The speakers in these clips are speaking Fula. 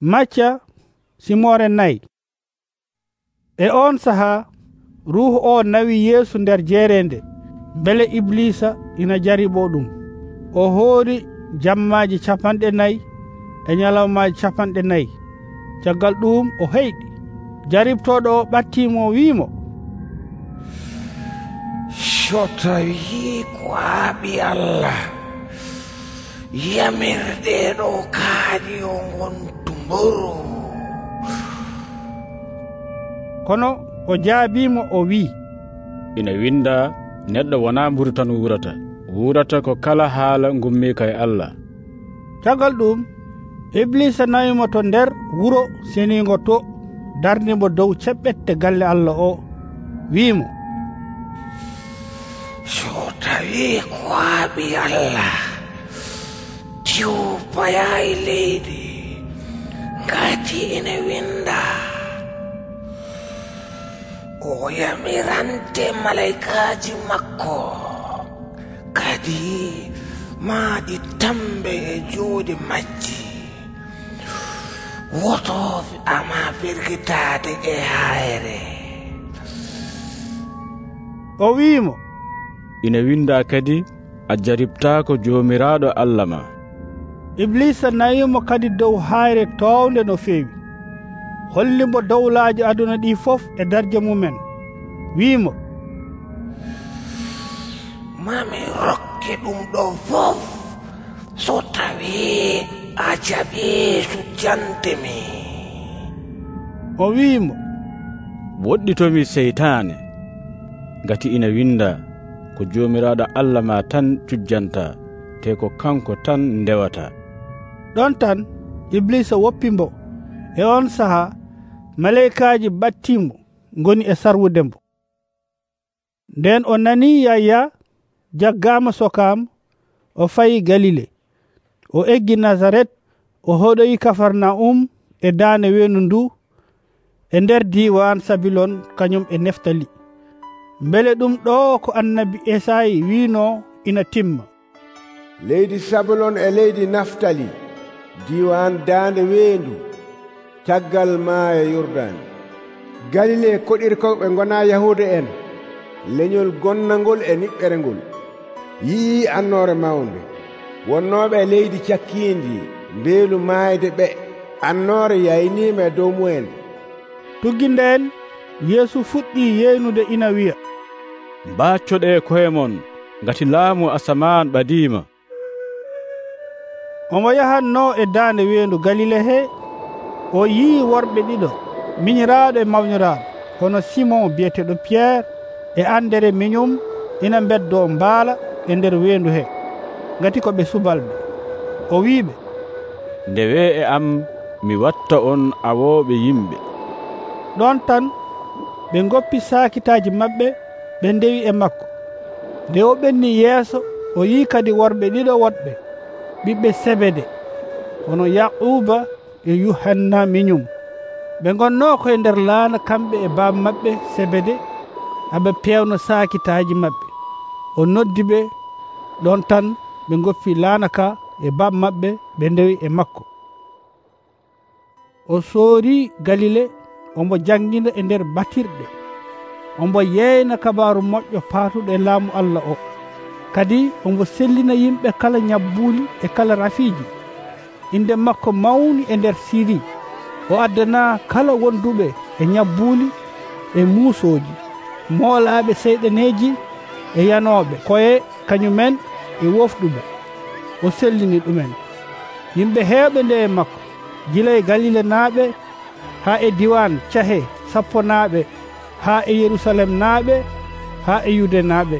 macca simore nayi e on saha ruhu o nawi yeesu nder jeerende bele iblisa ina jariɓo ɗum. O hoori jammaji capanɗe nayi e ñalawmaji capanɗe nayi caggal ɗum o heyɗi. Jaribtoɗo o ɓattimo wiimo. So tawi ko haaɓi allah. Yamirɗeɗo kaaɗi o gonta mburu kono o jaabimo o wi'i? Ina winda neɗɗo wona mburu tan wurata wurata ko kala haala gummika e allah. Cagal ɗum iblisa nawimo to nder wuro senigo to darnimo dow ceɓɓette galle allah o. Wimo so tawi ko haaɓi allah. Tiwpayayi leydi. wakkati ene winda o yamirante malaikaji makko. Kadi maɗi tambe e jooɗi majji. Woto ama firgitade e hayre o wi'imo? Ina winda kadi a jaribtako jomiraɗo allah ma. iblisa nayimo kadi dow hayre towde no feewi. Hollimo dowlaaji aduna ɗi fof e darje mumen. Wiimo mami rokke ɗum ɗo fof. So tawi a jaɓi sujjantemi o wiimo woɗɗitomi seytane ngati ina winda ko jomiraɗo allah ma tan cujjanta te ko kanko tan ndewata. ɗon tan iblisa woppimbo e on saha maleykaji battimo goni e sarwude mbo. Nden o nani yaya jaggama sokam o fayi galile. O eggi nazaret o hoɗoyi kafarnaum e dane wenu ndu e nder diwan sabilon kañum e neftali. Beele ɗum ɗo ko annabi esayi wino ina timma. Leydi sabilon e leydi naftali diwan dande weendu caggal maaya yordani galile koɗirko ɓe gona yahude en leñol gonnangol e niɓɓere ngol. Yii annore mawnde. Wonnoɓe e leydi cakkindi mbeelu maayde ɓe annore yaynima e dow mumen tugginda en yeesu fuɗɗi yeynude ina wiya mbaccoɗe koye mon ngati laamu asaman ɓadima omo yahanno e daande weendu galile he o yii worɓe ɗiɗo miñiraaɗo e mawniraaɗo hono simon biyeteɗo piyerre e andere miñum ina beddo mbaala e nder weendu he. Ngati ko ɓe subalɓe o wiiɓe nde wee e am mi watta on awooɓe yimɓe. ɗon tan ɓe goppi saakitaaji maɓɓe ɓe ndewi e makko. Nde o ɓenni yeeso o yii kadi worɓe ɗiɗo woɗɓe ɓiɓɓe sebede hono yaquba e yuhanna miñum. Ɓe gonno koye nder laana kamɓe e baaba maɓɓe sebede aɓe pewno sakitaji maɓɓe. O noddi ɓe ɗon tan ɓe goppi laana ka e baaba maɓɓe ɓe ndewi e makko. O soori galile omo jangina e nder batirɗe omo yeyna kabaru moƴƴo patuɗo e laamu allah o. kadi omo sellina yimɓe kala ñabbuli e kala rafiji inde makko mawni e nder siri o addana kala wonduɓe e ñabbuli e muusoji moolaɓe seyɗaneeji e yanoɓe koye kañumen e wofɗuɓe o sellini ɗumen. Yimɓe heewɓe nde e makko. Gila e galilanaaɓe ha e diwan cahe sappo naaɓe ha e yerusalem naaɓe ha e yude naaɓe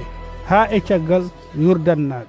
ha e caggal yurdan naa